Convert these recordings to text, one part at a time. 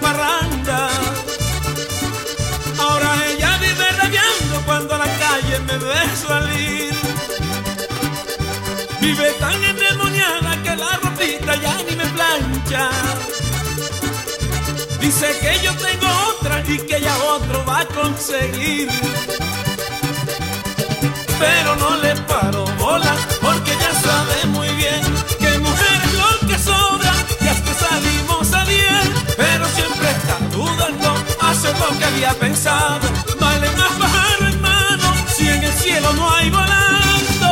parranda. Ahora ella vive rabiando cuando a la calle me ve salir. Vive tan endemoniada que la ropita ya ni me plancha. Dice que yo tengo otra y que ella otro va a conseguir. Pero no le paro bola pensado. Vale más hermano si en el cielo no hay volando.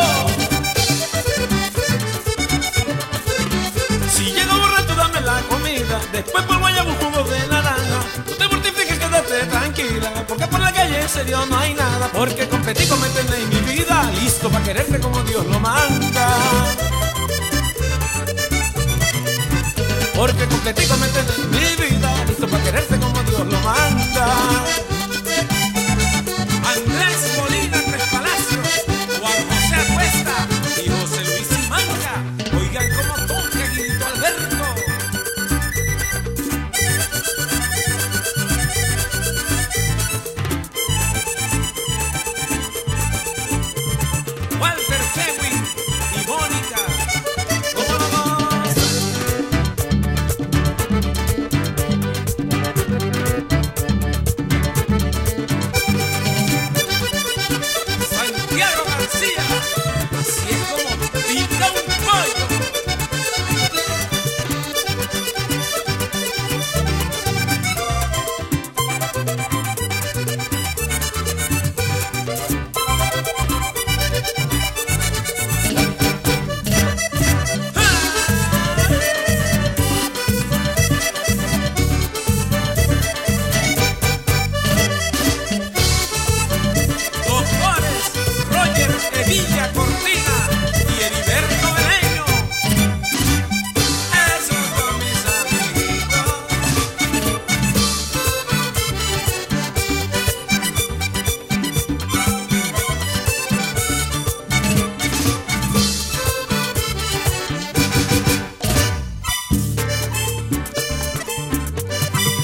Si llego borracho, dame la comida. Después por guayabo un jugo de naranja. No te mortifiques, quédate tranquila. Porque por la calle en serio no hay nada. Porque competí con meterme en mi vida. Listo para quererte como Dios lo manda. Porque competí con meterme en mi vida. Listo para quererte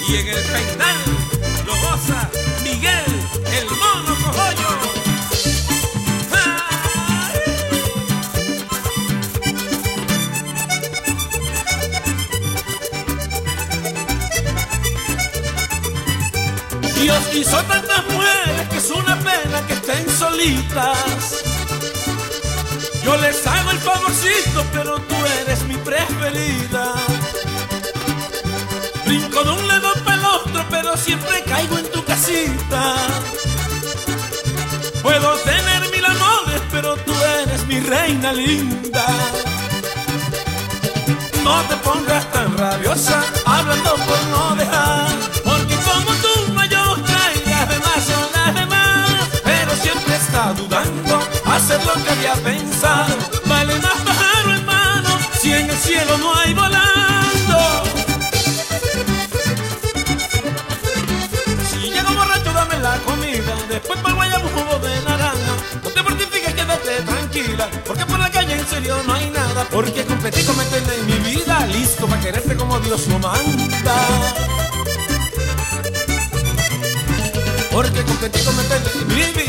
Y en el peinal lo goza Miguel, el mono cojollo. Dios hizo tantas mujeres que es una pena que estén solitas. Yo les hago el favorcito, pero tú eres mi preferida. Brinco de un siempre caigo en tu casita. Puedo tener mil amores, pero tú eres mi reina linda. No te pongas tan rabiosa, hablando por no dejar. Porque como tú no hay otra y las demás son las demás. Pero siempre está dudando, hacer lo que había pensado. Vale más pájaro hermano, si en el cielo no hay volando. Después para guayabo jugo de naranja. No te mortifiques, quédate tranquila. Porque por la calle en serio no hay nada. Porque competí con meterme en mi vida. Listo para quererte como Dios lo manda. Porque competí con en mi vida.